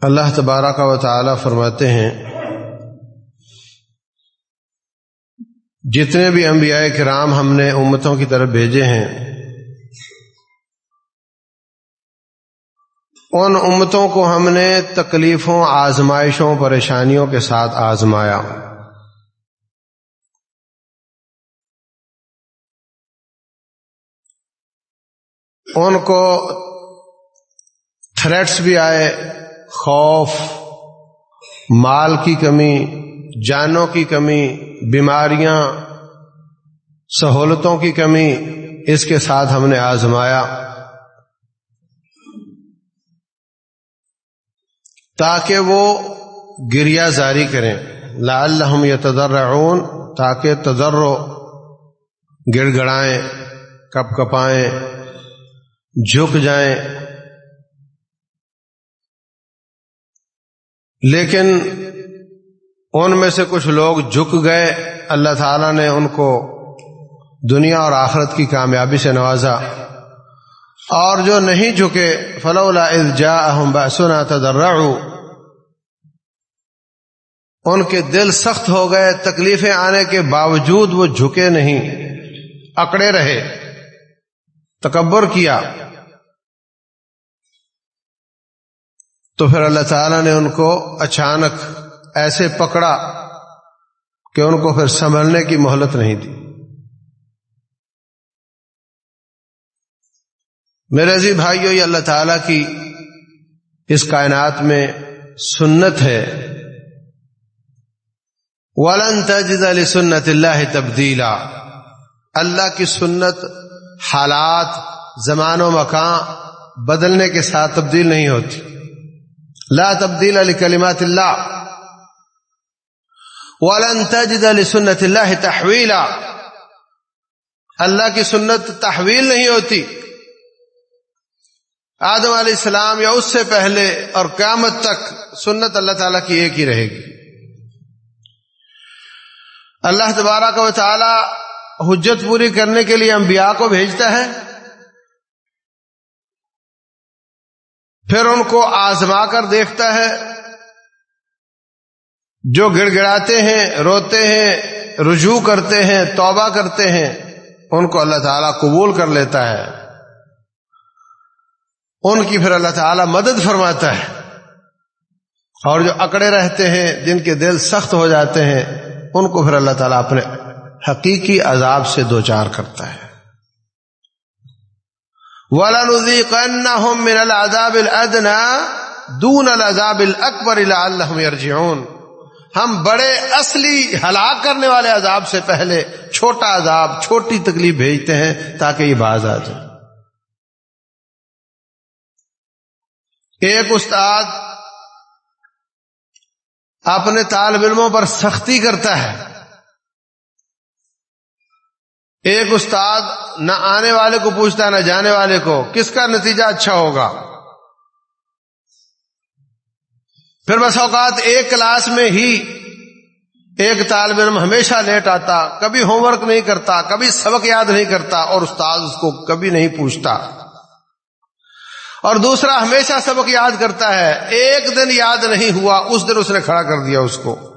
اللہ تبارہ کا تعالی فرماتے ہیں، جتنے بھی انبیاء کرام ہم نے امتوں کی طرف بھیجے ہیں، ان امتوں کو ہم نے تکلیفوں، آزمائشوں، پریشانیوں کے ساتھ آزمایا۔ ان کو تھریٹس بھی آئے۔ خوف، مال کی کمی، جانوں کی کمی، بیماریاں، سہولتوں کی کمی، اس کے ساتھ ہم نے آزمایا۔ تاکہ وہ گریا جاری کریں۔ لعلہم یتضرعون تاکہ تذرو گڑ گڑائیں، کپ کپائیں، جھک جائیں۔ لیکن ان میں سے کچھ لوگ جھک گئے۔ اللہ تعالی نے ان کو دنیا اور آخرت کی کامیابی سے نوازا۔ اور جو نہیں جھکے، فلولا جا اہم بسنا ان کے دل سخت ہو گئے، تکلیفیں آنے کے باوجود وہ جھکے نہیں، اکڑے رہے، تکبر کیا۔ تو پھر اللہ تعالی نے ان کو اچانک ایسے پکڑا کہ ان کو پھر سنبھلنے کی مہلت نہیں دی۔ میرے عزیز بھائیو، یہ اللہ تعالی کی اس کائنات میں سنت ہے۔ ولن تجد علی سنت اللہ تبدیلا اللہ کی سنت حالات، زمان و مکان بدلنے کے ساتھ تبدیل نہیں ہوتی۔ لا تبدیل علی کلمات اللہ ولن تجد علی سنت اللہ تحویلا اللہ کی سنت تحویل نہیں ہوتی. آدم علیہ السلام یا اس سے پہلے اور قیامت تک سنت اللہ تعالی کی ایک ہی رہے گی. اللہ تبارہ کا تعالی حجت پوری کرنے کے لیے انبیاء کو بھیجتا ہے. پھر ان کو آزما کر دیکھتا ہے۔ جو گڑ گڑاتے ہیں، روتے ہیں، رجوع کرتے ہیں، توبہ کرتے ہیں، ان کو اللہ تعالیٰ قبول کر لیتا ہے۔ ان کی پھر اللہ تعالیٰ مدد فرماتا ہے۔ اور جو اکڑے رہتے ہیں، جن کے دل سخت ہو جاتے ہیں، ان کو پھر اللہ تعالیٰ اپنے حقیقی عذاب سے دو چار کرتا ہے۔ وَلَنُذِيقَنَّهُم مِّنَ الْعَذَابِ الْأَدْنَى دُونَ الْعَذَابِ الْأَكْبَرِ لَعَلَّهُمْ يَرْجِعُونَ۔ ہم بڑے اصلی ہلاک کرنے والے عذاب سے پہلے چھوٹا عذاب، چھوٹی تکلیف بھیجتے ہیں تاکہ یہ باز آ جائے۔ ایک استاد اپنے طالب علموں پر سختی کرتا ہے۔ ایک استاد نہ آنے والے کو پوچھتا نہ جانے والے کو، کس کا نتیجہ اچھا ہوگا؟ پھر بس اوقات ایک کلاس میں ہی ایک طالب علم ہمیشہ لیٹ آتا، کبھی ہوم ورک نہیں کرتا، کبھی سبق یاد نہیں کرتا اور استاد اس کو کبھی نہیں پوچھتا۔ اور دوسرا ہمیشہ سبق یاد کرتا ہے، ایک دن یاد نہیں ہوا، اس دن اس نے کھڑا کر دیا اس کو۔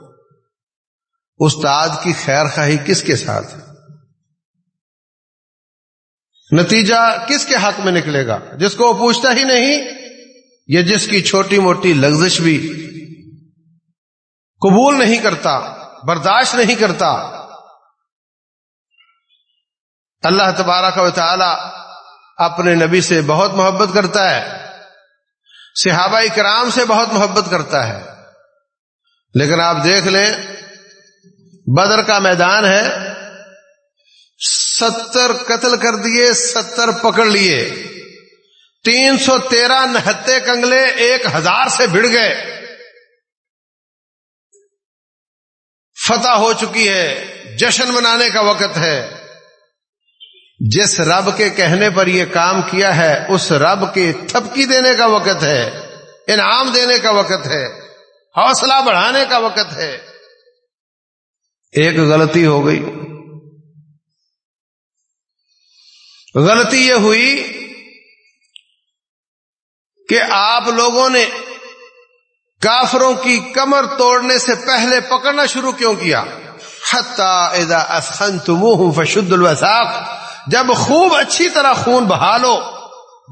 استاد کی خیر خواہی کس کے ساتھ؟ نتیجہ کس کے حق میں نکلے گا؟ جس کو وہ پوچھتا ہی نہیں یہ جس کی چھوٹی موٹی لغزش بھی قبول نہیں کرتا، برداشت نہیں کرتا۔ اللہ تبارک و تعالی اپنے نبی سے بہت محبت کرتا ہے، صحابہ کرام سے بہت محبت کرتا ہے۔ لیکن آپ دیکھ لیں، بدر کا میدان ہے۔ ستر قتل کر دیے، ستر پکڑ لیے۔ تین سو تیرہ نہتے کنگلے ایک ہزار سے بھڑ گئے۔ فتح ہو چکی ہے، جشن منانے کا وقت ہے۔ جس رب کے کہنے پر یہ کام کیا ہے، اس رب کے تھپکی دینے کا وقت ہے، انعام دینے کا وقت ہے، حوصلہ بڑھانے کا وقت ہے۔ ایک غلطی ہو گئی۔ غلطی یہ ہوئی کہ آپ لوگوں نے کافروں کی کمر توڑنے سے پہلے پکڑنا شروع کیوں کیا؟ اذا فشد الوساق جب خوب اچھی طرح خون بہا لو،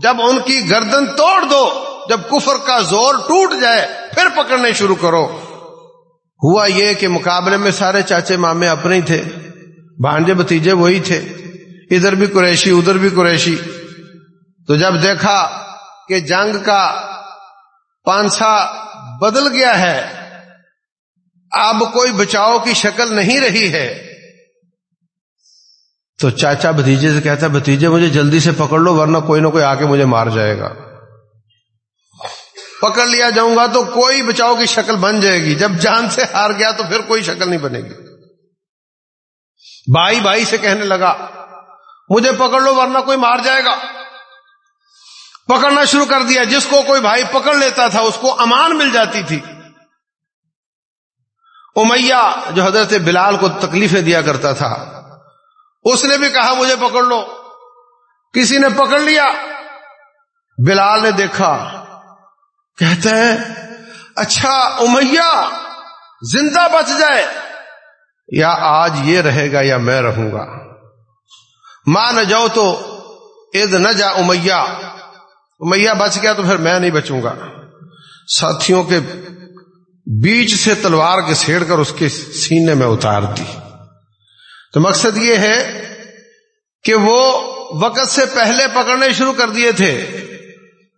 جب ان کی گردن توڑ دو، جب کفر کا زور ٹوٹ جائے، پھر پکڑنے شروع کرو۔ ہوا یہ کہ مقابلے میں سارے چاچے مامے اپنے ہی تھے، بھانجے بتیجے وہی تھے۔ ادھر بھی قریشی، ادھر بھی قریشی۔ تو جب دیکھا کہ جنگ کا پانسا بدل گیا ہے، اب کوئی بچاؤ کی شکل نہیں رہی ہے۔ تو چاچا بھتیجے سے کہتا ہے، بھتیجے مجھے جلدی سے پکڑ لو، ورنہ کوئی نہ کوئی آ کے مجھے مار جائے گا۔ پکڑ لیا جاؤں گا تو کوئی بچاؤ کی شکل بن جائے گی۔ جب جان سے ہار گیا تو پھر کوئی شکل نہیں بنے گی۔ بھائی بھائی سے کہنے لگا مجھے پکڑ لو ورنہ کوئی مار جائے گا۔ پکڑنا شروع کر دیا۔ جس کو کوئی بھائی پکڑ لیتا تھا، اس کو امان مل جاتی تھی۔ امیہ جو حضرت بلال کو تکلیفیں دیا کرتا تھا، اس نے بھی کہا، مجھے پکڑ لو۔ کسی نے پکڑ لیا۔ بلال نے دیکھا کہتے ہیں اچھا امیہ، زندہ بچ جائے۔ یا آج یہ رہے گا یا میں رہوں گا۔ ماں نہ جاؤ تو اد نہ جا امیہ امیہ بچ گیا تو پھر میں نہیں بچوں گا۔ ساتھیوں کے بیچ سے تلوار کے سیڑ کر اس کے سینے میں اتار دی۔ تو مقصد یہ ہے کہ وہ وقت سے پہلے پکڑنے شروع کر دیے تھے۔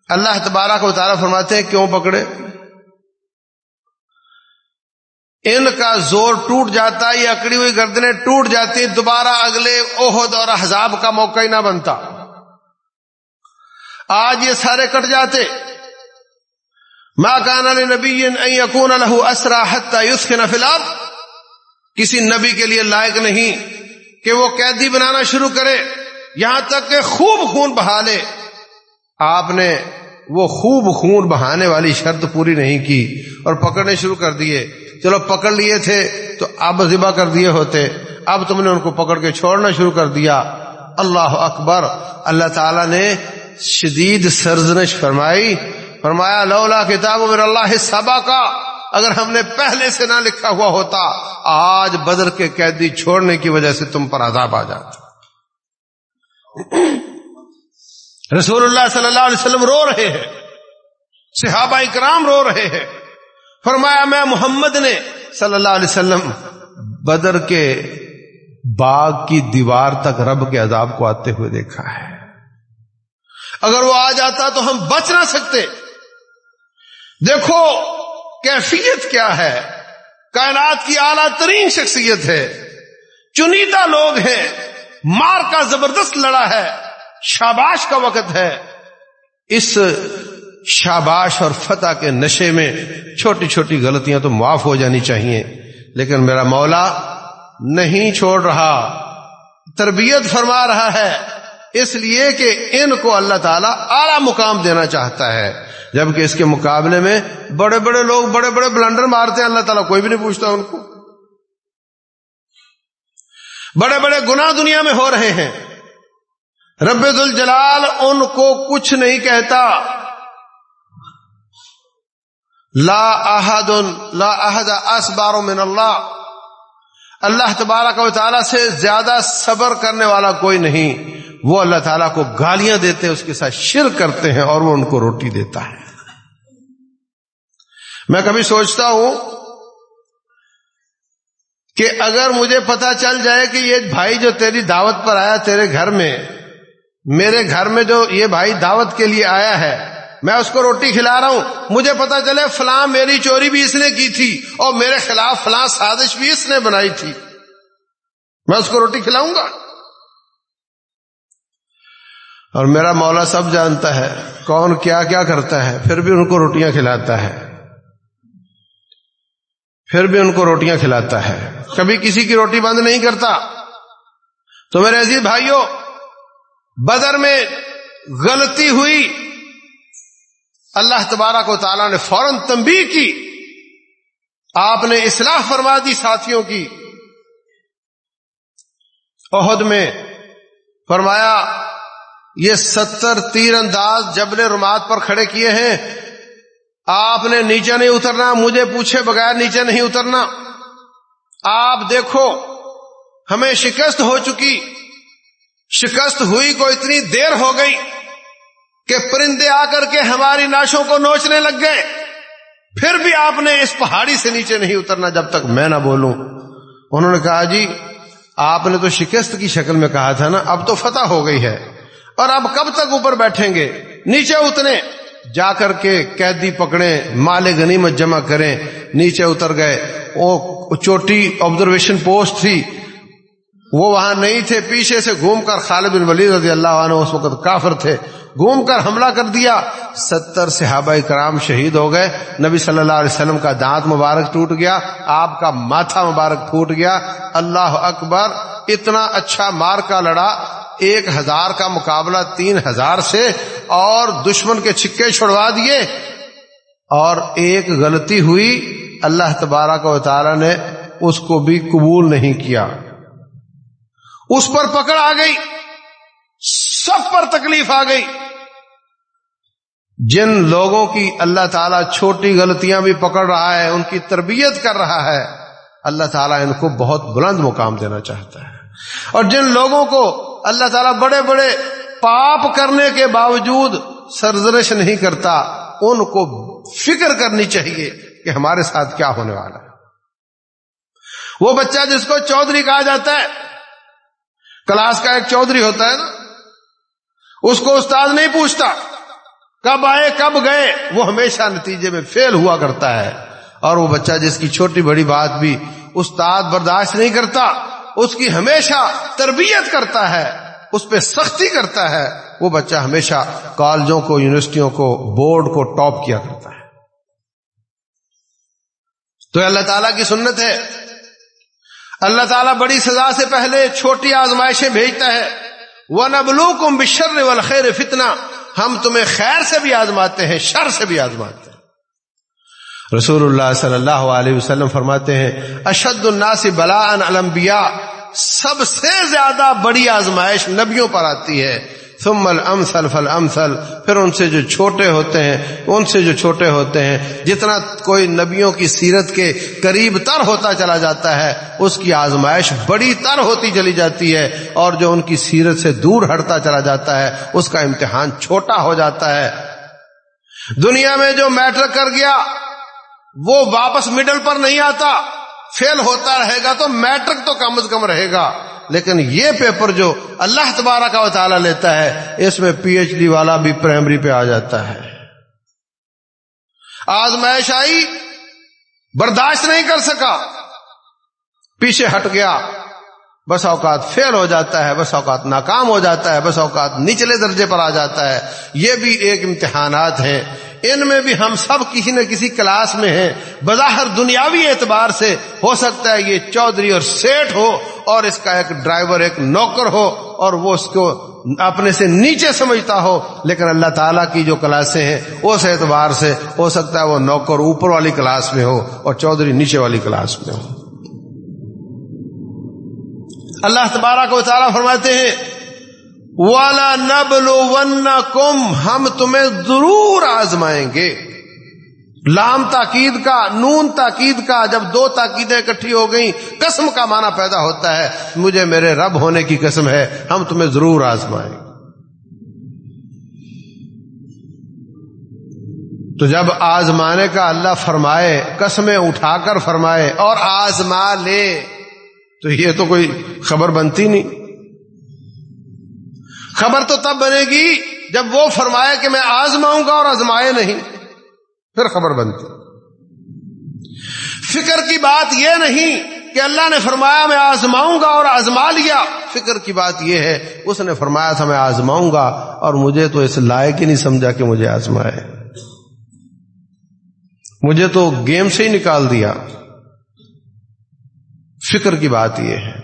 اللہ تبارہ کو اتارا فرماتے ہیں، کیوں پکڑے؟ ان کا زور ٹوٹ جاتا یہ اکڑی ہوئی گردنیں ٹوٹ جاتی دوبارہ اگلے عہد اور احزاب کا موقع ہی نہ بنتا۔ آج یہ سارے کٹ جاتے۔ ماں کان علی نبی یقون الح اسرا یوس کے نفلاب کسی نبی کے لیے لائق نہیں کہ وہ قیدی بنانا شروع کرے، یہاں تک کہ خوب خون بہا لے۔ آپ نے وہ خوب خون بہانے والی شرط پوری نہیں کی اور پکڑنے شروع کر دیے۔ چلو پکڑ لیے تھے تو اب ذبح کر دیے ہوتے۔ اب تم نے ان کو پکڑ کے چھوڑنا شروع کر دیا۔ اللہ اکبر۔ اللہ تعالی نے شدید سرزنش فرمائی۔ فرمایا، لولا کتاب میرا اللہ سبا کا۔ اگر ہم نے پہلے سے نہ لکھا ہوا ہوتا، آج بدر کے قیدی چھوڑنے کی وجہ سے تم پر عذاب آ جاتا۔ رسول اللہ صلی اللہ علیہ وسلم رو رہے ہیں۔ صحابہ اکرام رو رہے ہیں۔ فرمایا میں محمد نے صلی اللہ علیہ وسلم بدر کے باغ کی دیوار تک رب کے عذاب کو آتے ہوئے دیکھا ہے۔ اگر وہ آ جاتا تو ہم بچ نہ سکتے۔ دیکھو کیفیت کیا ہے۔ کائنات کی اعلی ترین شخصیت ہے۔ چنیدہ لوگ ہیں۔ مار کا زبردست لڑا ہے۔ شاباش کا وقت ہے۔ اس شاباش اور فتح کے نشے میں چھوٹی چھوٹی غلطیاں تو معاف ہو جانی چاہیے۔ لیکن میرا مولا نہیں چھوڑ رہا، تربیت فرما رہا ہے۔ اس لیے کہ ان کو اللہ تعالیٰ اعلی مقام دینا چاہتا ہے۔ جبکہ اس کے مقابلے میں بڑے بڑے لوگ بڑے بڑے بلنڈر مارتے ہیں، اللہ تعالیٰ کوئی بھی نہیں پوچھتا ان کو۔ بڑے بڑے گنا دنیا میں ہو رہے ہیں۔ رب الجلال ان کو کچھ نہیں کہتا۔ لا احد لا احد اسبار من اللہ۔ اللہ تبارک و تعالیٰ سے زیادہ صبر کرنے والا کوئی نہیں۔ وہ اللہ تعالیٰ کو گالیاں دیتے ہیں، اس کے ساتھ شر کرتے ہیں اور وہ ان کو روٹی دیتا ہے۔ میں کبھی سوچتا ہوں کہ اگر مجھے پتا چل جائے کہ یہ بھائی جو تیری دعوت پر آیا تیرے گھر میں، میرے گھر میں جو یہ بھائی دعوت کے لیے آیا ہے میں اس کو روٹی کھلا رہا ہوں۔ مجھے پتا چلے فلاں میری چوری بھی اس نے کی تھی اور میرے خلاف فلاں سازش بھی اس نے بنائی تھی۔ میں اس کو روٹی کھلاؤں گا؟ اور میرا مولا سب جانتا ہے، کون کیا کیا کرتا ہے، پھر بھی ان کو روٹیاں کھلاتا ہے۔ پھر بھی ان کو روٹیاں کھلاتا ہے۔ کبھی کسی کی روٹی بند نہیں کرتا۔ تو میرے عزیز بھائیوں بدر میں غلطی ہوئی۔ اللہ تبارہ کو تعالیٰ نے فوراً تنبیہ کی۔ آپ نے اصلاح فرما دی ساتھیوں کی۔ عہد میں فرمایا، یہ ستر تیر انداز جبل رمات پر کھڑے کیے ہیں۔ آپ نے نیچے نہیں اترنا، مجھے پوچھے بغیر نیچے نہیں اترنا۔ آپ دیکھو، ہمیں شکست ہو چکی۔ شکست ہوئی کو اتنی دیر ہو گئی۔ کہ پرندے آ کر کے ہماری ناشوں کو نوچنے لگ گئے۔ پھر بھی آپ نے اس پہاڑی سے نیچے نہیں اترنا جب تک میں نہ بولوں۔ انہوں نے کہا جی آپ نے تو شکست کی شکل میں کہا تھا نا، اب تو فتح ہو گئی ہے۔ اور اب کب تک اوپر بیٹھیں گے؟ نیچے اتنے جا کر کے قیدی پکڑے مال غنیمت جمع کریں۔ نیچے اتر گئے۔ وہ چوٹی آبزرویشن پوسٹ تھی۔ وہ وہاں نہیں تھے، پیچھے سے گھوم کر خالد بن ولید رضی اللہ عنہ اس وقت کافر تھے۔ گھوم کر حملہ کر دیا۔ ستر صحابہ کرام شہید ہو گئے۔ نبی صلی اللہ علیہ وسلم کا دانت مبارک ٹوٹ گیا۔ آپ کا ماتھا مبارک پھوٹ گیا۔ اللہ اکبر، اتنا اچھا مار کا لڑا۔ ایک ہزار کا مقابلہ تین ہزار سے اور دشمن کے چھکے چھڑوا دیے۔ اور ایک غلطی ہوئی۔ اللہ تبارہ کا تعالی نے اس کو بھی قبول نہیں کیا۔ اس پر پکڑ آ گئی۔ سب پر تکلیف آ گئی۔ جن لوگوں کی اللہ تعالیٰ چھوٹی غلطیاں بھی پکڑ رہا ہے، ان کی تربیت کر رہا ہے، اللہ تعالیٰ ان کو بہت بلند مقام دینا چاہتا ہے۔ اور جن لوگوں کو اللہ تعالیٰ بڑے بڑے پاپ کرنے کے باوجود سرزرش نہیں کرتا، ان کو فکر کرنی چاہیے کہ ہمارے ساتھ کیا ہونے والا ہے۔ وہ بچہ جس کو چودھری کہا جاتا ہے کلاس کا ایک چودھری ہوتا ہے نا، اس کو استاد نہیں پوچھتا، کب آئے، کب گئے، وہ ہمیشہ نتیجے میں فیل ہوا کرتا ہے۔ اور وہ بچہ جس کی چھوٹی بڑی بات بھی استاد برداشت نہیں کرتا، اس کی ہمیشہ تربیت کرتا ہے، اس پہ سختی کرتا ہے۔ وہ بچہ ہمیشہ کالجوں کو، یونیورسٹیوں کو، بورڈ کو ٹاپ کیا کرتا ہے۔ تو اللہ تعالیٰ کی سنت ہے۔ اللہ تعالیٰ بڑی سزا سے پہلے چھوٹی آزمائشیں بھیجتا ہے۔ وہ نبلو کم بشر والخیر فتنا ہم تمہیں خیر سے بھی آزماتے ہیں، شر سے بھی آزماتے ہیں۔ رسول اللہ صلی اللہ علیہ وسلم فرماتے ہیں، اشد الناس بلا الانبیاء۔ سب سے زیادہ بڑی آزمائش نبیوں پر آتی ہے۔ ثم الامثل فالامثل پھر ان سے جو چھوٹے ہوتے ہیں، ان سے جو چھوٹے ہوتے ہیں، جتنا کوئی نبیوں کی سیرت کے قریب تر ہوتا چلا جاتا ہے، اس کی آزمائش بڑی تر ہوتی چلی جاتی ہے اور جو ان کی سیرت سے دور ہٹتا چلا جاتا ہے، اس کا امتحان چھوٹا ہو جاتا ہے۔ دنیا میں جو میٹر کر گیا، وہ واپس مڈل پر نہیں آتا، فیل ہوتا رہے گا تو میٹرک تو کم از کم رہے گا۔ لیکن یہ پیپر جو اللہ تبارہ کا تعالیٰ لیتا ہے، اس میں پی ایچ ڈی والا بھی پرائمری پہ آ جاتا ہے۔ آزمائش آئی، برداشت نہیں کر سکا۔ پیچھے ہٹ گیا۔ بس اوقات فیل ہو جاتا ہے، بس اوقات ناکام ہو جاتا ہے، بس اوقات نچلے درجے پر آ جاتا ہے۔ یہ بھی ایک امتحانات ہیں۔ ان میں بھی ہم سب کسی نہ کسی کلاس میں ہیں۔ بظاہر دنیاوی اعتبار سے ہو سکتا ہے یہ چودھری اور سیٹ ہو۔ اور اس کا ایک ڈرائیور، ایک نوکر ہو اور وہ اس کو اپنے سے نیچے سمجھتا ہو، لیکن اللہ تعالیٰ کی جو کلاسیں ہیں، اس اعتبار سے ہو سکتا ہے وہ نوکر اوپر والی کلاس میں ہو اور چودھری نیچے والی کلاس میں ہو۔ اللہ تبارہ کو تعالیٰ فرماتے ہیں والا نبلو کم ہم تمہیں ضرور آزمائیں گے۔ لام تاکید کا، نون تاکید کا، جب دو تاکیدیں اکٹھی ہو گئیں، قسم کا معنی پیدا ہوتا ہے۔ مجھے میرے رب ہونے کی قسم ہے، ہم تمہیں ضرور آزمائیں تو جب آزمانے کا اللہ فرمائے، قسمیں اٹھا کر فرمائے اور آزما لے، تو یہ تو کوئی خبر بنتی نہیں۔ خبر تو تب بنے گی جب وہ فرمائے کہ میں آزماؤں گا اور آزمائے نہیں۔ پھر خبر بنتی۔ فکر کی بات یہ نہیں کہ اللہ نے فرمایا میں آزماؤں گا اور آزما لیا۔ فکر کی بات یہ ہے، اس نے فرمایا تھا میں آزماؤں گا اور مجھے تو اس لائق ہی نہیں سمجھا کہ مجھے آزمائے۔ مجھے تو گیم سے ہی نکال دیا۔ فکر کی بات یہ ہے۔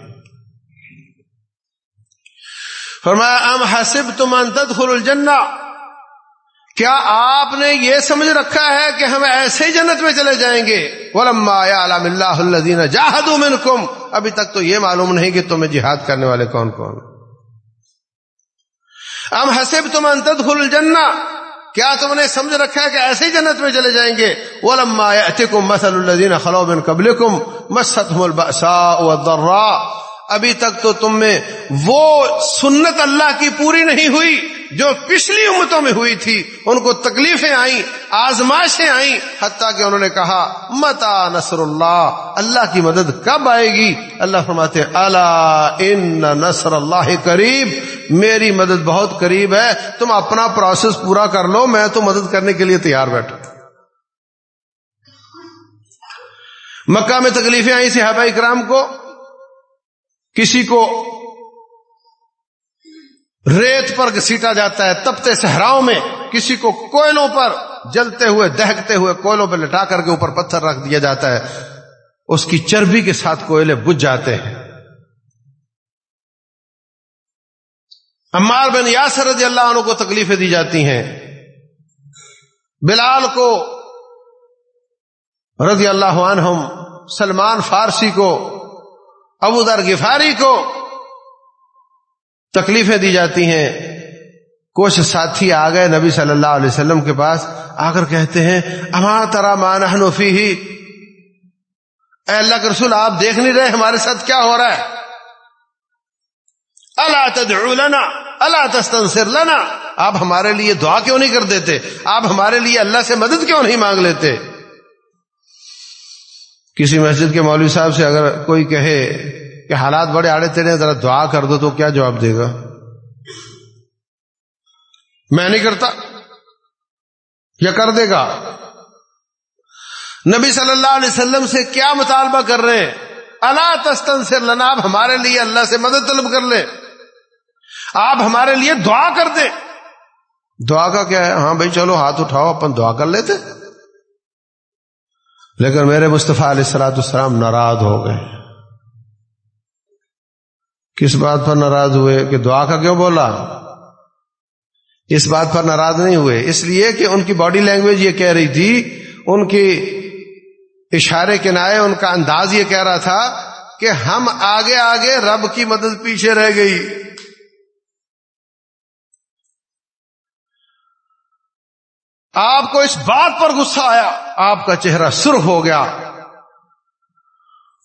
فرمایا، ام حسب تم تدخل الجنہ؟ کیا آپ نے یہ سمجھ رکھا ہے کہ ہم ایسے جنت میں چلے جائیں گے؟ ولما علام اللہ الدین جاہد منکم ابھی تک تو یہ معلوم نہیں کہ تمہیں جہاد کرنے والے کون کون۔ ام حسب تم تدخل الجنہ۔ کیا تم نے سمجھ رکھا ہے کہ ایسے ہی جنت میں چلے جائیں گے؟ وہ لما مسل الدین خلو بن قبل کم مست ابھی تک تو تم میں وہ سنت اللہ کی پوری نہیں ہوئی جو پچھلی امتوں میں ہوئی تھی۔ ان کو تکلیفیں آئیں، آزمائشیں آئیں، حتیٰ کہ انہوں نے کہا، متا نصر اللہ اللہ کی مدد کب آئے گی؟ اللہ فرماتے اللہ ان نصر اللہ قریب، میری مدد بہت قریب ہے، تم اپنا پروسیس پورا کر لو، میں تو مدد کرنے کے لیے تیار بیٹھا۔ مکہ میں تکلیفیں آئیں صحابہ اکرام کو کسی کو ریت پر گسیٹا جاتا ہے، تپتے صحراؤں میں کسی کو کوئلوں پر جلتے ہوئے، دہکتے ہوئے کوئلوں پہ لٹا کر کے اوپر پتھر رکھ دیا جاتا ہے۔ اس کی چربی کے ساتھ کوئلے بجھ جاتے ہیں۔ عمار بن یاسر رضی اللہ عنہ کو تکلیفیں دی جاتی ہیں۔ بلال کو رضی اللہ عنہم، سلمان فارسی کو ابو در غفاری کو تکلیفیں دی جاتی ہیں۔ کچھ ساتھی آ گئے نبی صلی اللہ علیہ وسلم کے پاس، آ کر کہتے ہیں، اما ترا مانفی ہی اے اللہ کے رسول، آپ دیکھ نہیں رہے ہمارے ساتھ کیا ہو رہا ہے۔ اللہ تدعو لنا اللہ تستنصر لنا۔ آپ ہمارے لیے دعا کیوں نہیں کر دیتے؟ آپ ہمارے لیے اللہ سے مدد کیوں نہیں مانگ لیتے؟ کسی مسجد کے مولوی صاحب سے اگر کوئی کہے کہ حالات بڑے آڑے تیرے ذرا دعا کر دو تو کیا جواب دے گا؟ میں نہیں کرتا۔ یا کر دے گا۔ نبی صلی اللہ علیہ وسلم سے کیا مطالبہ کر رہے ہیں؟ اللہ تستن سے لناب ہمارے لیے اللہ سے مدد طلب کر لے آپ ہمارے لیے دعا کر دیں۔ دعا کا کیا ہے؟ ہاں بھائی، چلو ہاتھ اٹھاؤ، اپن دعا کر لیتے۔ لیکن میرے مصطفیٰ علیہ السلاۃ السلام ناراض ہو گئے۔ کس بات پر ناراض ہوئے کہ دعا کا کیوں بولا؟ اس بات پر ناراض نہیں ہوئے۔ اس لیے کہ ان کی باڈی لینگویج یہ کہہ رہی تھی، ان کی اشارے کے نائے، ان کا انداز یہ کہہ رہا تھا کہ ہم آگے آگے رب کی مدد پیچھے رہ گئی۔ آپ کو اس بات پر غصہ آیا، آپ کا چہرہ سرخ ہو گیا۔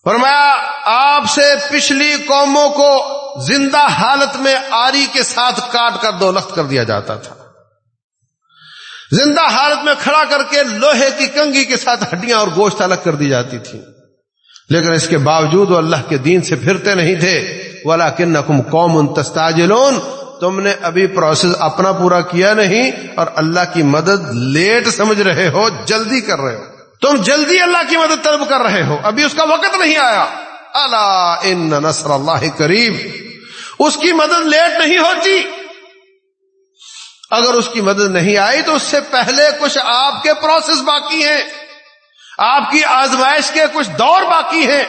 فرمایا، آپ سے پچھلی قوموں کو زندہ حالت میں آری کے ساتھ کاٹ کر دو لخت کر دیا جاتا تھا۔ زندہ حالت میں کھڑا کر کے لوہے کی کنگی کے ساتھ ہڈیاں اور گوشت الگ کر دی جاتی تھی۔ لیکن اس کے باوجود وہ اللہ کے دین سے پھرتے نہیں تھے۔ ولا کن قوم ان تستاجلون تم نے ابھی پروسیس اپنا پورا کیا نہیں اور اللہ کی مدد لیٹ سمجھ رہے ہو، جلدی کر رہے ہو۔ تم جلدی اللہ کی مدد طلب کر رہے ہو۔ ابھی اس کا وقت نہیں آیا۔ اللہ ان نصر اللہ قریب۔ اس کی مدد لیٹ نہیں ہوتی۔ اگر اس کی مدد نہیں آئی تو اس سے پہلے کچھ آپ کے پروسیس باقی ہیں۔ آپ کی آزمائش کے کچھ دور باقی ہیں۔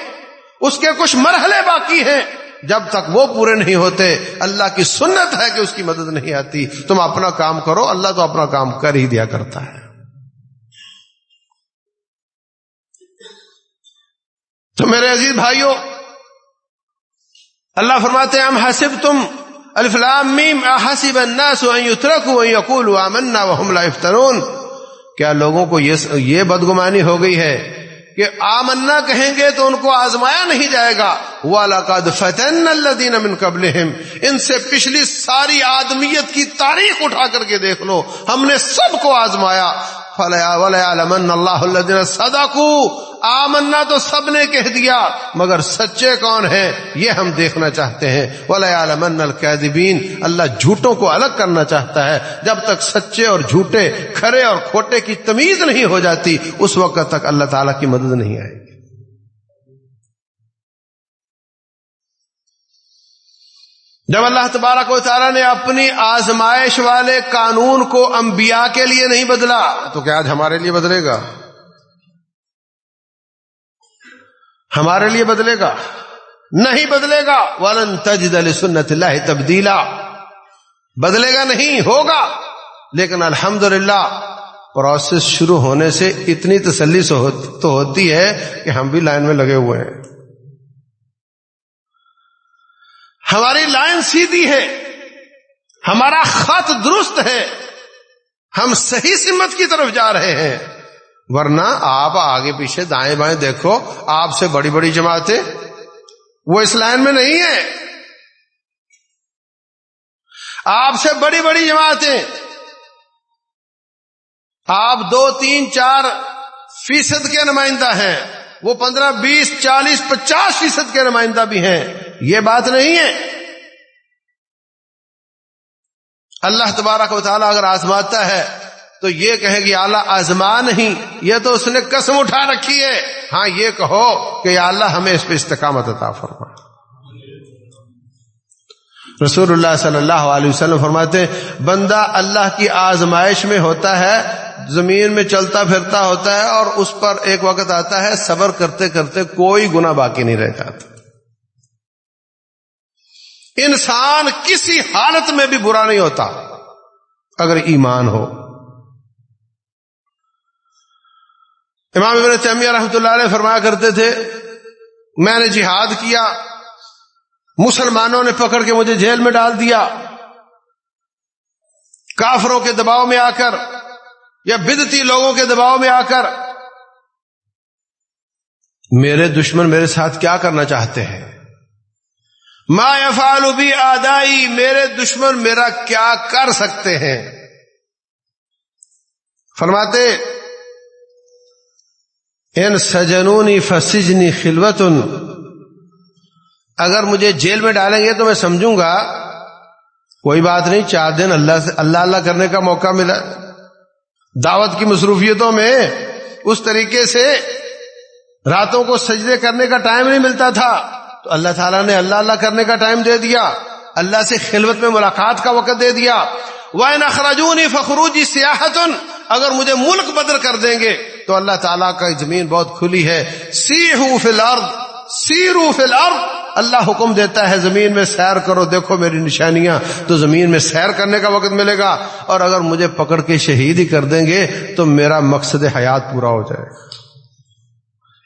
اس کے کچھ مرحلے باقی ہیں۔ جب تک وہ پورے نہیں ہوتے، اللہ کی سنت ہے کہ اس کی مدد نہیں آتی۔ تم اپنا کام کرو، اللہ تو اپنا کام کر ہی دیا کرتا ہے۔ تو میرے عزیز بھائیوں اللہ فرماتے ہم حسب تم الفلام میم حسب الناس ان يتركوا ان يقولوا آمنا وهم لا يفترون کیا لوگوں کو یہ بدگمانی ہو گئی ہے؟ کہ آمنا کہیں گے تو ان کو آزمایا نہیں جائے گا۔ والد فتح اللہ دین امن قبل ان سے پچھلی ساری آدمیت کی تاریخ اٹھا کر کے دیکھ لو۔ ہم نے سب کو آزمایا۔ اللہ سدا کو آمنا تو سب نے کہہ دیا، مگر سچے کون ہیں؟ یہ ہم دیکھنا چاہتے ہیں۔ ولیامن القیدبین اللہ جھوٹوں کو الگ کرنا چاہتا ہے۔ جب تک سچے اور جھوٹے کھڑے اور کھوٹے کی تمیز نہیں ہو جاتی، اس وقت تک اللہ تعالی کی مدد نہیں آئے جب اللہ تبارک و تعالیٰ نے اپنی آزمائش والے قانون کو انبیاء کے لیے نہیں بدلا، تو کیا آج ہمارے لیے بدلے گا؟ ہمارے لیے بدلے گا؟ نہیں بدلے گا۔ ولن تجد سنت اللہ تبدیلا بدلے گا نہیں، ہوگا۔ لیکن الحمد پروسیس شروع ہونے سے اتنی تسلی تو ہوتی ہے کہ ہم بھی لائن میں لگے ہوئے ہیں۔ ہماری لائن سیدھی ہے، ہمارا خط درست ہے، ہم صحیح سمت کی طرف جا رہے ہیں۔ ورنہ آپ آگے پیچھے دائیں بائیں دیکھو، آپ سے بڑی بڑی جماعتیں، وہ اس لائن میں نہیں ہے آپ سے بڑی بڑی جماعتیں۔ آپ دو، تین، چار فیصد کے نمائندہ ہیں، وہ پندرہ، بیس، چالیس، پچاس فیصد کے نمائندہ بھی ہیں۔ یہ بات نہیں ہے۔ اللہ تبارک و تعالیٰ اگر آزماتا ہے تو یہ کہے گی اعلیٰ آزما نہیں، یہ تو اس نے قسم اٹھا رکھی ہے۔ ہاں یہ کہو کہ اللہ ہمیں اس پہ استقامت عطا فرما۔ رسول اللہ صلی اللہ علیہ وسلم فرماتے بندہ اللہ کی آزمائش میں ہوتا ہے، زمین میں چلتا پھرتا ہوتا ہے اور اس پر ایک وقت آتا ہے، صبر کرتے کرتے کوئی گنا باقی نہیں رہ جاتا۔ انسان کسی حالت میں بھی برا نہیں ہوتا اگر ایمان ہو۔ امام ابن تیمیہ رحمۃ اللہ علیہ فرمایا کرتے تھے، میں نے جہاد کیا، مسلمانوں نے پکڑ کے مجھے جیل میں ڈال دیا، کافروں کے دباؤ میں آ کر یا بدتی لوگوں کے دباؤ میں آ کر، میرے دشمن میرے ساتھ کیا کرنا چاہتے ہیں؟ ما یفعل بھی آدائی میرے دشمن میرا کیا کر سکتے ہیں؟ فرماتے، ان سجنونی فسجنی خلوتن، اگر مجھے جیل میں ڈالیں گے تو میں سمجھوں گا، کوئی بات نہیں، چار دن اللہ سے، اللہ اللہ کرنے کا موقع ملا۔ دعوت کی مصروفیتوں میں اس طریقے سے راتوں کو سجدے کرنے کا ٹائم نہیں ملتا تھا۔ تو اللہ تعالیٰ نے اللہ اللہ کرنے کا ٹائم دے دیا۔ اللہ سے خلوت میں ملاقات کا وقت دے دیا۔ وہ نخراجونی فخروجی سیاحت اگر مجھے ملک بدر کر دیں گے، تو اللہ تعالیٰ کا زمین بہت کھلی ہے۔ سی فی الارض، سیرو فی الارض۔ اللہ حکم دیتا ہے، زمین میں سیر کرو۔ دیکھو میری نشانیاں۔ تو زمین میں سیر کرنے کا وقت ملے گا۔ اور اگر مجھے پکڑ کے شہید ہی کر دیں گے، تو میرا مقصد حیات پورا ہو جائے گا۔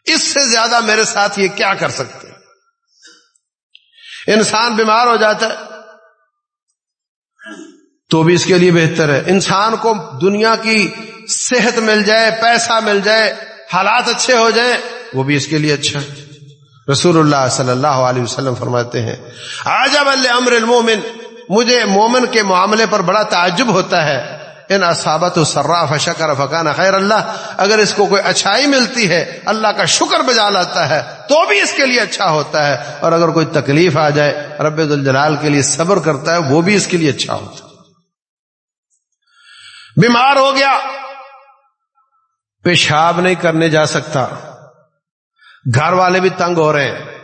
اس سے زیادہ میرے ساتھ یہ کیا کر سکتے؟ انسان بیمار ہو جاتا ہے۔ تو بھی اس کے لیے بہتر ہے۔ انسان کو دنیا کی صحت مل جائے، پیسہ مل جائے، حالات اچھے ہو جائیں، وہ بھی اس کے لیے اچھا ہے۔ رسول اللہ صلی اللہ علیہ وسلم فرماتے ہیں عجب امر المومن مجھے مومن کے معاملے پر بڑا تعجب ہوتا ہے۔ ان اصابت و سراف شکر فقان خیر اللہ، اگر اس کو کوئی اچھائی ملتی ہے، اللہ کا شکر بجا لاتا ہے، تو بھی اس کے لیے اچھا ہوتا ہے۔ اور اگر کوئی تکلیف آ جائے، رب الجلال کے لیے صبر کرتا ہے، وہ بھی اس کے لیے اچھا ہوتا ہے۔ بیمار ہو گیا، پیشاب نہیں کرنے جا سکتا۔ گھر والے بھی تنگ ہو رہے ہیں۔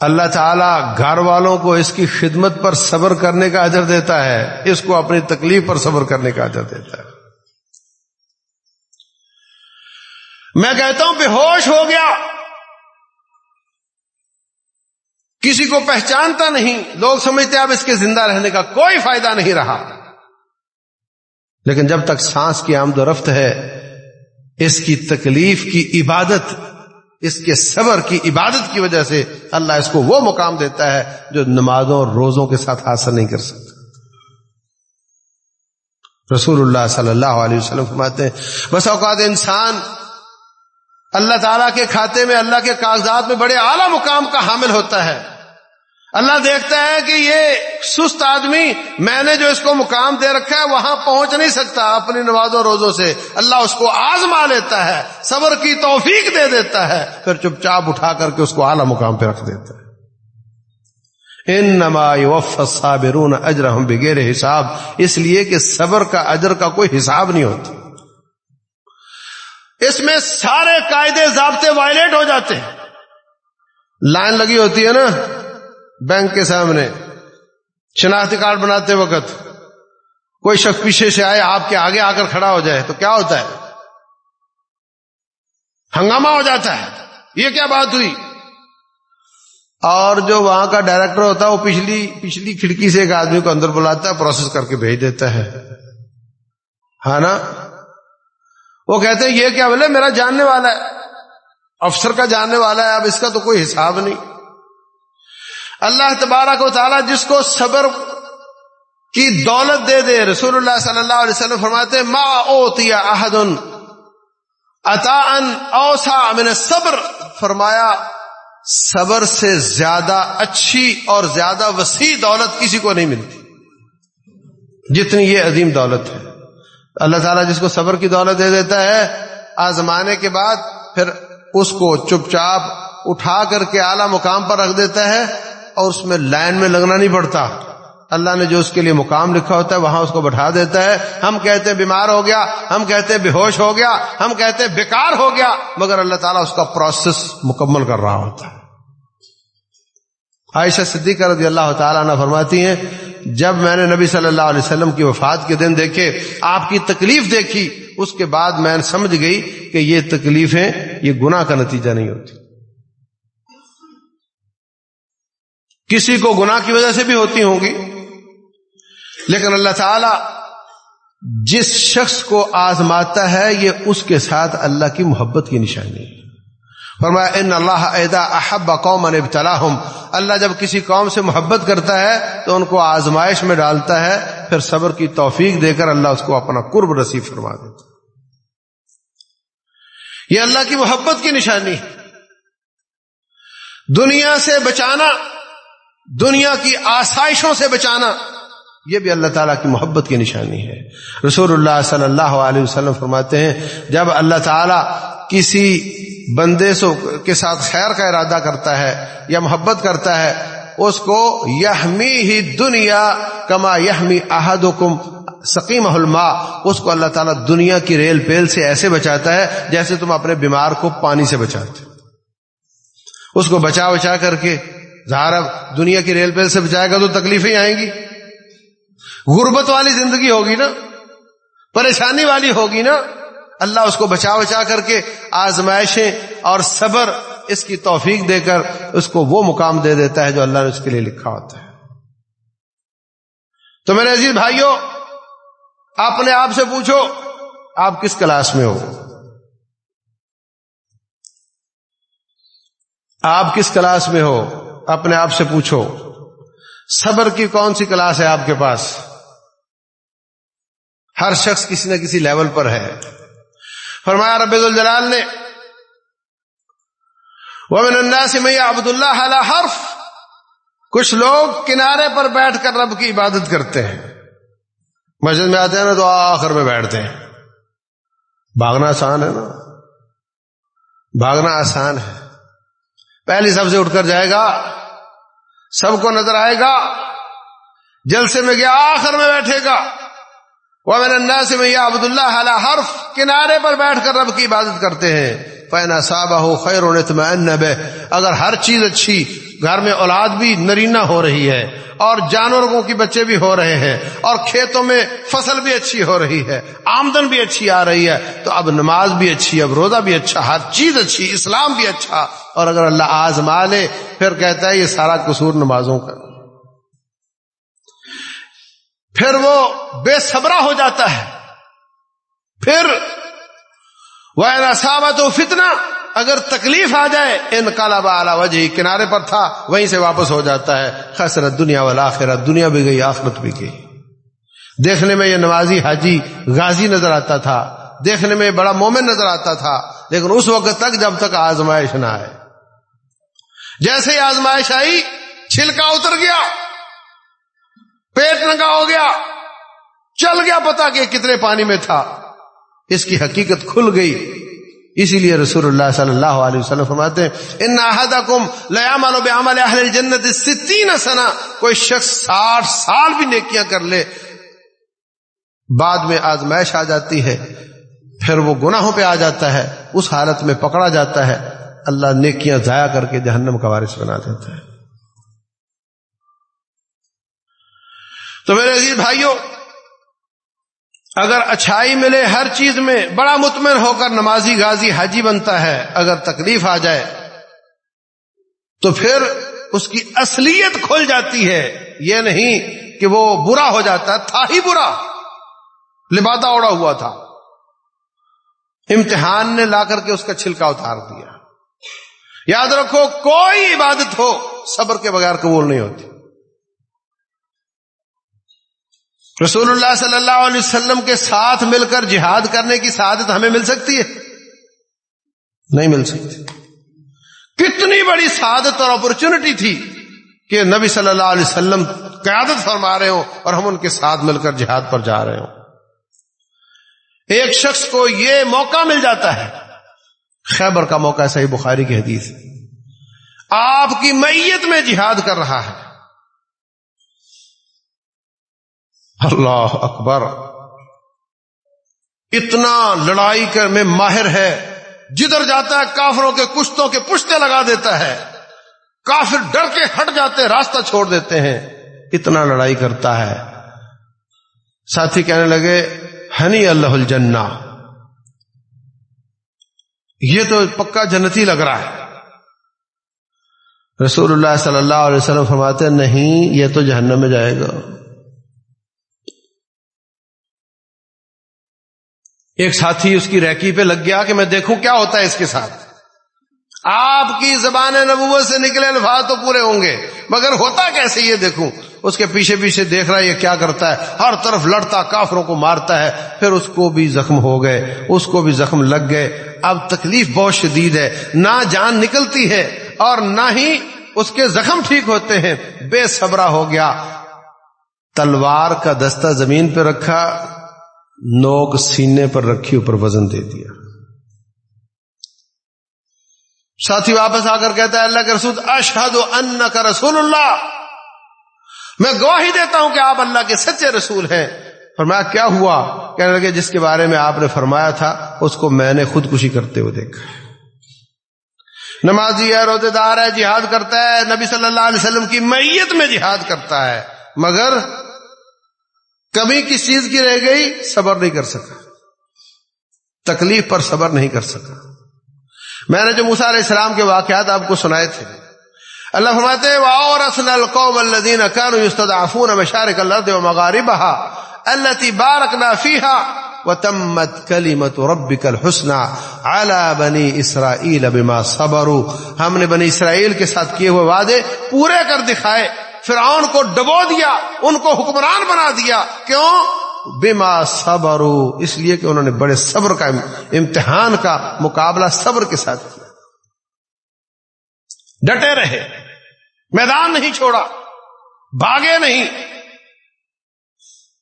اللہ تعالیٰ گھر والوں کو اس کی خدمت پر صبر کرنے کا اجر دیتا ہے، اس کو اپنی تکلیف پر صبر کرنے کا اجر دیتا ہے۔ میں کہتا ہوں، بے ہوش ہو گیا۔ کسی کو پہچانتا نہیں۔ لوگ سمجھتے اب اس کے زندہ رہنے کا کوئی فائدہ نہیں رہا۔ لیکن جب تک سانس کی آمد و رفت ہے، اس کی تکلیف کی عبادت اس کے صبر کی عبادت کی وجہ سے اللہ اس کو وہ مقام دیتا ہے جو نمازوں اور روزوں کے ساتھ حاصل نہیں کر سکتا۔ رسول اللہ صلی اللہ علیہ وسلم فرماتے ہیں، بس اوقات انسان اللہ تعالیٰ کے کھاتے میں، اللہ کے کاغذات میں بڑے اعلیٰ مقام کا حامل ہوتا ہے۔ اللہ دیکھتا ہے کہ یہ سست آدمی میں نے جو اس کو مقام دے رکھا ہے وہاں پہنچ نہیں سکتا اپنی نوازوں روزوں سے۔ اللہ اس کو آزما لیتا ہے، صبر کی توفیق دے دیتا ہے، پھر چپ چاپ اٹھا کر کے اس کو اعلی مقام پہ رکھ دیتا ہے۔ ان نمائی صابرون اجر ہم بغیر حساب، اس لیے کہ صبر کا اجر کا کوئی حساب نہیں ہوتا۔ اس میں سارے قاعدے ضابطے وائلیٹ ہو جاتے ہیں۔ لائن لگی ہوتی ہے نا۔ بینک کے سامنے، شناختی کارڈ بناتے وقت کوئی شخص پیچھے سے آئے، آپ کے آگے آ کر کھڑا ہو جائے، تو کیا ہوتا ہے؟ ہنگامہ ہو جاتا ہے۔ یہ کیا بات ہوئی؟ اور جو وہاں کا ڈائریکٹر ہوتا ہے، وہ پچھلی پچھلی کھڑکی سے ایک آدمی کو اندر بلاتا ہے، پروسیس کر کے بھیج دیتا ہے۔ ہاں نا؟ وہ کہتے ہیں، یہ کیا بولے، میرا جاننے والا ہے۔ افسر کا جاننے والا ہے، اب اس کا تو کوئی حساب نہیں۔ اللہ تبارک و تعالیٰ جس کو صبر کی دولت دے دے، رسول اللہ صلی اللہ علیہ وسلم فرماتے ما اوتیا احد عطا اوسا من صبر فرمایا، صبر سے زیادہ اچھی اور زیادہ وسیع دولت کسی کو نہیں ملتی۔ جتنی یہ عظیم دولت ہے۔ اللہ تعالیٰ جس کو صبر کی دولت دے دیتا ہے آزمانے کے بعد پھر اس کو چپ چاپ اٹھا کر کے اعلی مقام پر رکھ دیتا ہے۔ اور اس میں لائن میں لگنا نہیں پڑتا۔ اللہ نے جو اس کے لیے مقام لکھا ہوتا ہے، وہاں اس کو بٹھا دیتا ہے۔ ہم کہتے ہیں بیمار ہو گیا، ہم کہتے ہیں بے ہوش ہو گیا، ہم کہتے ہیں بیکار ہو گیا، مگر اللہ تعالیٰ اس کا پروسیس مکمل کر رہا ہوتا ہے۔ عائشہ صدیقہ رضی اللہ تعالیٰ نے فرماتی ہیں، جب میں نے نبی صلی اللہ علیہ وسلم کی وفات کے دن دیکھے، آپ کی تکلیف دیکھی، اس کے بعد میں سمجھ گئی کہ یہ تکلیفیں، یہ گناہ کا نتیجہ نہیں ہوتی۔ کسی کو گناہ کی وجہ سے بھی ہوتی ہوں گی۔ لیکن اللہ تعالی جس شخص کو آزماتا ہے، یہ اس کے ساتھ اللہ کی محبت کی نشانی۔ ہے فرمایا، ان اللہ ادا احب قوم ابتلاہم۔ اللہ جب کسی قوم سے محبت کرتا ہے، تو ان کو آزمائش میں ڈالتا ہے۔ پھر صبر کی توفیق دے کر اللہ اس کو اپنا قرب رسیف فرما دیتا یہ اللہ کی محبت کی نشانی۔ ہے دنیا سے بچانا دنیا کی آسائشوں سے بچانا، یہ بھی اللہ تعالیٰ کی محبت کی نشانی ہے۔ رسول اللہ صلی اللہ علیہ وسلم فرماتے ہیں، جب اللہ تعالیٰ کسی بندے کے ساتھ خیر کا ارادہ کرتا ہے یا محبت کرتا ہے، اس کو یحمی ہی دنیا کما یحمی احد سکیم الماء، اس کو اللہ تعالیٰ دنیا کی ریل پیل سے ایسے بچاتا ہے جیسے تم اپنے بیمار کو پانی سے بچاتے اس کو بچا بچا کر کے ظاہر دنیا کی ریل پیل سے بچائے گا تو تکلیفیں آئیں گی۔ غربت والی زندگی ہوگی نا، پریشانی والی ہوگی نا، اللہ اس کو بچا بچا کر کے آزمائشیں اور صبر اس کی توفیق دے کر اس کو وہ مقام دے دیتا ہے جو اللہ نے اس کے لیے لکھا ہوتا ہے۔ تو میرے عزیز بھائیوں اپنے آپ سے پوچھو، آپ کس کلاس میں ہو؟ آپ کس کلاس میں ہو؟ اپنے آپ سے پوچھو، صبر کی کون سی کلاس ہے آپ کے پاس؟ ہر شخص کسی نہ کسی لیول پر ہے۔ فرمایا، رب الجلال نے، ومن الناس میں عبد اللہ حرف۔ کچھ لوگ کنارے پر بیٹھ کر رب کی عبادت کرتے ہیں۔ مسجد میں آتے ہیں نا تو آخر میں بیٹھتے ہیں۔ بھاگنا آسان ہے نا؟ بھاگنا آسان ہے۔ پہلی سب سے اٹھ کر جائے گا سب کو نظر آئے گا، جلسے میں گیا، آخر میں بیٹھے گا۔ وہ میرے انداز سے میں عبد اللہ حرف، کنارے پر بیٹھ کر رب کی عبادت کرتے ہیں۔ پینا صابہ ہو خیر اگر ہر چیز اچھی گھر میں اولاد بھی نرینا ہو رہی ہے اور جانوروں کی بچے بھی ہو رہے ہیں اور کھیتوں میں فصل بھی اچھی ہو رہی ہے، آمدن بھی اچھی آ رہی ہے، تو اب نماز بھی اچھی، اب روزہ بھی اچھا ہر چیز اچھی، اسلام بھی اچھا۔ اور اگر اللہ آزما لے پھر کہتا ہے یہ سارا قصور نمازوں کا۔ پھر وہ بے صبرا ہو جاتا ہے۔ پھر وہ فتنا اگر تکلیف آ جائے ان کالا بالا وجہ کنارے پر تھا، وہیں سے واپس ہو جاتا ہے۔ خسرت دنیا والا آخرت دنیا بھی گئی، آخرت بھی گئی۔ دیکھنے میں یہ نمازی حاجی غازی نظر آتا تھا۔ دیکھنے میں بڑا مومن نظر آتا تھا۔ لیکن اس وقت تک جب تک آزمائش نہ آئے۔ جیسے ہی آزمائش آئی، چھلکا اتر گیا۔ پیٹ ننگا ہو گیا۔ چل گیا پتا کہ کتنے پانی میں تھا۔ اس کی حقیقت کھل گئی۔ اسی لیے رسول اللہ صلی اللہ علیہ وسلم فرماتے ہیں، ان احدکم لا بعمل اهل الجنه 60 سنه کوئی شخص 60 سال بھی نیکیاں کر لے۔ بعد میں آزمائش آ جاتی ہے، پھر وہ گناہوں پہ آ جاتا ہے، اس حالت میں پکڑا جاتا ہے۔ اللہ نیکیاں ضائع کر کے جہنم کا وارث بنا دیتا ہے۔ تو میرے عزیز بھائیوں اگر اچھائی ملے ہر چیز میں، بڑا مطمئن ہو کر نمازی غازی حاجی بنتا ہے، اگر تکلیف آ جائے، تو پھر اس کی اصلیت کھل جاتی ہے۔ یہ نہیں کہ وہ برا ہو جاتا، تھا ہی برا۔ لبادہ اڑا ہوا تھا۔ امتحان نے لا کر کے اس کا چھلکا اتار دیا۔ یاد رکھو، کوئی عبادت ہو، صبر کے بغیر قبول نہیں ہوتی۔ رسول اللہ صلی اللہ علیہ وسلم کے ساتھ مل کر جہاد کرنے کی سعادت ہمیں مل سکتی ہے؟ نہیں مل سکتی۔ کتنی بڑی سعادت اور اپرچونٹی تھی کہ نبی صلی اللہ علیہ وسلم قیادت فرما رہے ہوں اور ہم ان کے ساتھ مل کر جہاد پر جا رہے ہوں۔ ایک شخص کو یہ موقع مل جاتا ہے۔ خیبر کا موقع صحیح بخاری کی حدیث۔ آپ کی میت میں جہاد کر رہا ہے۔ اللہ اکبر۔ اتنا لڑائی کر میں ماہر ہے، جدھر جاتا ہے کافروں کے کشتوں کے پشتے لگا دیتا ہے۔ کافر ڈر کے ہٹ جاتے، راستہ چھوڑ دیتے ہیں۔ اتنا لڑائی کرتا ہے۔ ساتھی کہنے لگے، ہنی اللہ الجنہ۔ یہ تو پکا جنتی لگ رہا ہے۔ رسول اللہ صلی اللہ علیہ وسلم فرماتے نہیں، یہ تو جہنم میں جائے گا۔ ایک ساتھی اس کی ریکی پہ لگ گیا کہ میں دیکھوں کیا ہوتا ہے اس کے ساتھ۔ آپ کی زبان نبوت سے نکلے الفاظ تو پورے ہوں گے، مگر ہوتا کیسے یہ دیکھوں؟ اس کے پیچھے پیچھے دیکھ رہا ہے یہ کیا کرتا ہے۔ ہر طرف لڑتا، کافروں کو مارتا ہے، پھر اس کو بھی زخم ہو گئے، اس کو بھی زخم لگ گئے۔ اب تکلیف بہت شدید ہے۔ نہ جان نکلتی ہے اور نہ ہی اس کے زخم ٹھیک ہوتے ہیں۔ بے صبرا ہو گیا۔ تلوار کا دستہ زمین پہ رکھا۔ نوک سینے پر رکھی اوپر وزن دے دیا۔ ساتھی واپس آ کر کہتا ہے، اللہ کے رسول، اشہد ان کا رسول اللہ۔ میں گواہی دیتا ہوں کہ آپ اللہ کے سچے رسول ہیں۔ فرمایا، کیا ہوا؟ کہنے لگے، جس کے بارے میں آپ نے فرمایا تھا، اس کو میں نے خودکشی کرتے ہوئے دیکھا۔ نمازی ہے، روزے دار ہے، جہاد کرتا ہے، نبی صلی اللہ علیہ وسلم کی میت میں جہاد کرتا ہے۔ مگر کمی کس چیز کی رہ گئی؟ صبر نہیں کر سکا۔ تکلیف پر صبر نہیں کر سکا۔ میں نے جو موسا علیہ السلام کے واقعات آپ کو سنائے تھے، اللہ فرماتے وَأَوْرَثْنَا الْقَوْمَ الَّذِينَ كَانُوا يُسْتَضْعَفُونَ مَشَارِكَ الْأَرْضِ وَمَغَارِبَهَا الَّتِي بَارَكْنَا فِيهَا وَتَمَّتْ كَلِمَةُ رَبِّكَ الْحُسْنَى عَلَى بَنِي إِسْرَائِيلَ بِمَا صَبَرُوا۔ ہم نے بنی اسرائیل کے ساتھ کیے ہوئے وعدے پورے کر دکھائے۔ فرعون کو ڈبو دیا، ان کو حکمران بنا دیا۔ کیوں؟ بما صبرو اس لیے کہ انہوں نے بڑے صبر کا امتحان کا مقابلہ صبر کے ساتھ کیا۔ ڈٹے رہے، میدان نہیں چھوڑا، بھاگے نہیں۔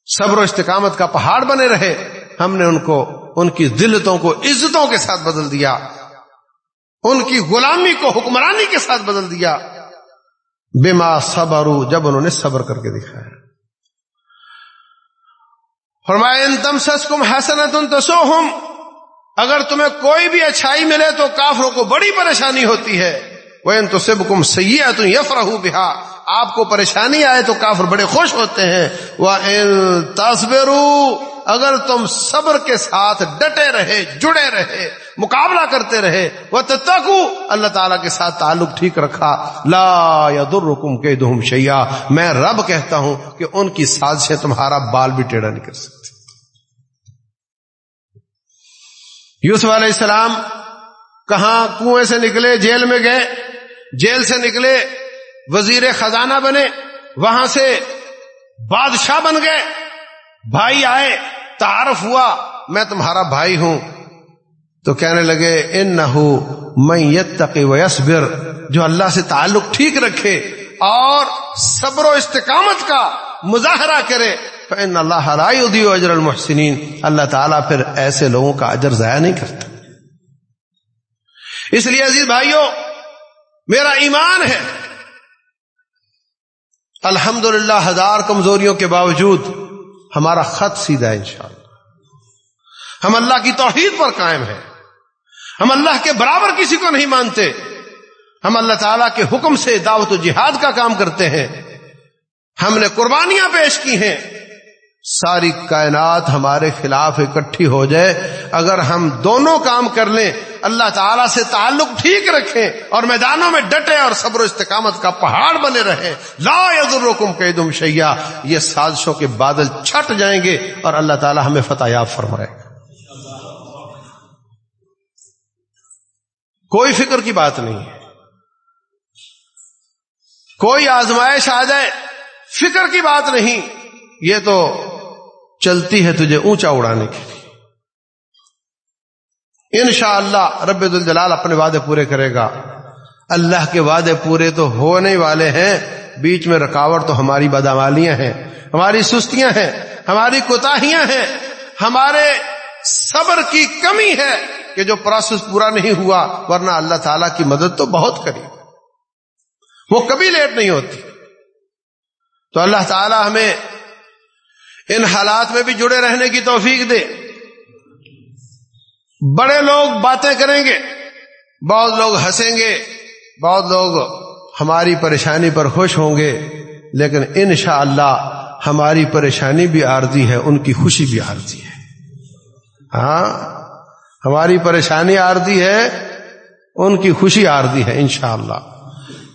صبر و استقامت کا پہاڑ بنے رہے، ہم نے ان کو، ان کی دلتوں کو، عزتوں کے ساتھ بدل دیا۔ ان کی غلامی کو حکمرانی کے ساتھ بدل دیا۔ بما صبرو جب انہوں نے صبر کر کے دکھایا۔ فرمایا، ان تم سس کم حسنت تو اگر تمہیں کوئی بھی اچھائی ملے تو کافروں کو بڑی پریشانی ہوتی ہے۔ وہ ان تو سب کم سی ہے تو یف بہا آپ کو پریشانی آئے تو کافر بڑے خوش ہوتے ہیں۔ وہ تصبرو اگر تم صبر کے ساتھ ڈٹے رہے، جڑے رہے، مقابلہ کرتے رہے وہ تکو اللہ تعالیٰ کے ساتھ تعلق ٹھیک رکھا۔ لا یا درکم کے دہم شیا میں رب کہتا ہوں کہ ان کی سازشیں تمہارا بال بھی ٹیڑھا نہیں کر سکتی یوسف علیہ السلام کہاں کنویں سے نکلے؟ جیل میں گئے۔ جیل سے نکلے، وزیر خزانہ بنے۔ وہاں سے بادشاہ بن گئے۔ بھائی آئے۔ تعارف ہوا، میں تمہارا بھائی ہوں۔ تو کہنے لگے ان نہ ہو میں یتقی ویسبر جو اللہ سے تعلق ٹھیک رکھے اور صبر و استقامت کا مظاہرہ کرے، فإن اللہ رائی ادی اجر المحسنین اللہ تعالیٰ پھر ایسے لوگوں کا اجر ضائع نہیں کرتا۔ اس لیے عزیز بھائیوں، میرا ایمان ہے۔ الحمد ہزار کمزوریوں کے باوجود ہمارا خط سیدھا ہے انشاءاللہ۔ ہم اللہ کی توحید پر قائم ہیں۔ ہم اللہ کے برابر کسی کو نہیں مانتے۔ ہم اللہ تعالیٰ کے حکم سے دعوت و جہاد کا کام کرتے ہیں۔ ہم نے قربانیاں پیش کی ہیں۔ ساری کائنات ہمارے خلاف اکٹھی ہو جائے۔ اگر ہم دونوں کام کر لیں اللہ تعالی سے تعلق ٹھیک رکھیں اور میدانوں میں ڈٹے اور صبر و استقامت کا پہاڑ بنے رہے۔ لا یذرکم کیدم شیا یہ سازشوں کے بادل چھٹ جائیں گے اور اللہ تعالی ہمیں فتح یاب فرمائے۔ کوئی فکر کی بات نہیں۔ ہے کوئی آزمائش آ جائے، فکر کی بات نہیں۔ یہ تو چلتی ہے تجھے اونچا اڑانے کے لیے۔ انشاءاللہ رب الجلال اپنے وعدے پورے کرے گا۔ اللہ کے وعدے پورے تو ہونے والے ہیں، بیچ میں رکاوٹ تو ہماری بدامالیاں ہیں، ہماری سستیاں ہیں، ہماری کوتاہیاں ہیں، ہمارے صبر کی کمی ہے کہ جو پروسیس پورا نہیں ہوا، ورنہ اللہ تعالی کی مدد تو بہت کری وہ کبھی لیٹ نہیں ہوتی۔ تو اللہ تعالی ہمیں ان حالات میں بھی جڑے رہنے کی توفیق دے۔ بڑے لوگ باتیں کریں گے، بہت لوگ ہنسیں گے، بہت لوگ ہماری پریشانی پر خوش ہوں گے، لیکن انشاءاللہ اللہ ہماری پریشانی بھی عارضی ہے، ان کی خوشی بھی عارضی ہے۔ ہاں ہماری پریشانی عارضی ہے، ان کی خوشی عارضی ہے، انشاءاللہ۔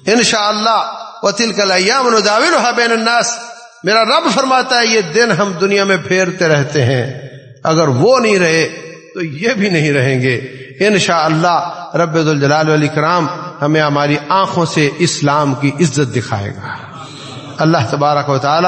انشاءاللہ انشاء اللہ بین الناس۔ میرا رب فرماتا ہے، یہ دن ہم دنیا میں پھیرتے رہتے ہیں۔ اگر وہ نہیں رہے تو یہ بھی نہیں رہیں گے۔ انشاءاللہ اللہ رب الجلال علی کرام ہمیں ہماری آنکھوں سے اسلام کی عزت دکھائے گا۔ اللہ تبارک و تعالی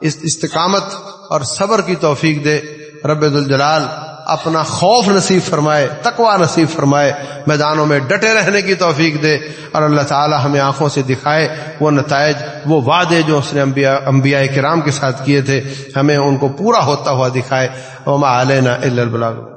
اس استقامت اور صبر کی توفیق دے۔ رب الجلال اپنا خوف نصیب فرمائے تقوا نصیب فرمائے، میدانوں میں ڈٹے رہنے کی توفیق دے اور اللہ تعالی ہمیں آنکھوں سے دکھائے وہ نتائج، وہ وعدے جو اس نے انبیاء انبیاء کرام کے ساتھ کیے تھے، ہمیں ان کو پورا ہوتا ہوا دکھائے۔ وما علینا الا البلاغ۔